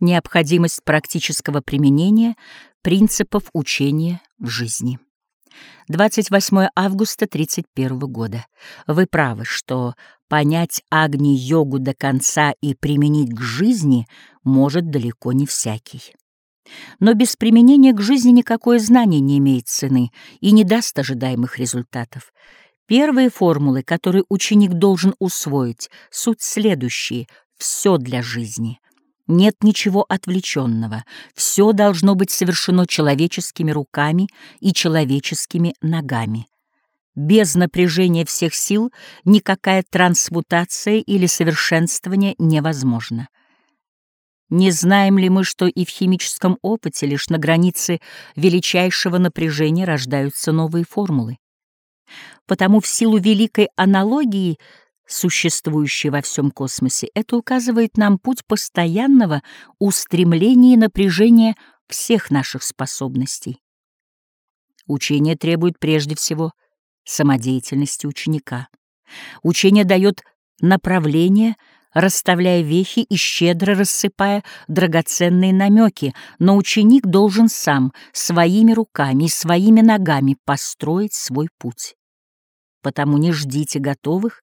Необходимость практического применения принципов учения в жизни. 28 августа 31 года. Вы правы, что понять Агни-йогу до конца и применить к жизни может далеко не всякий. Но без применения к жизни никакое знание не имеет цены и не даст ожидаемых результатов. Первые формулы, которые ученик должен усвоить, суть следующие — все для жизни — нет ничего отвлеченного. Все должно быть совершено человеческими руками и человеческими ногами. Без напряжения всех сил никакая трансмутация или совершенствование невозможно. Не знаем ли мы, что и в химическом опыте лишь на границе величайшего напряжения рождаются новые формулы? Потому в силу великой аналогии существующее во всем космосе, это указывает нам путь постоянного устремления и напряжения всех наших способностей. Учение требует прежде всего самодеятельности ученика. Учение дает направление, расставляя вехи и щедро рассыпая драгоценные намеки, но ученик должен сам, своими руками и своими ногами построить свой путь. Потому не ждите готовых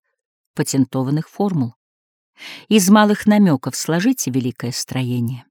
патентованных формул. Из малых намеков сложите великое строение.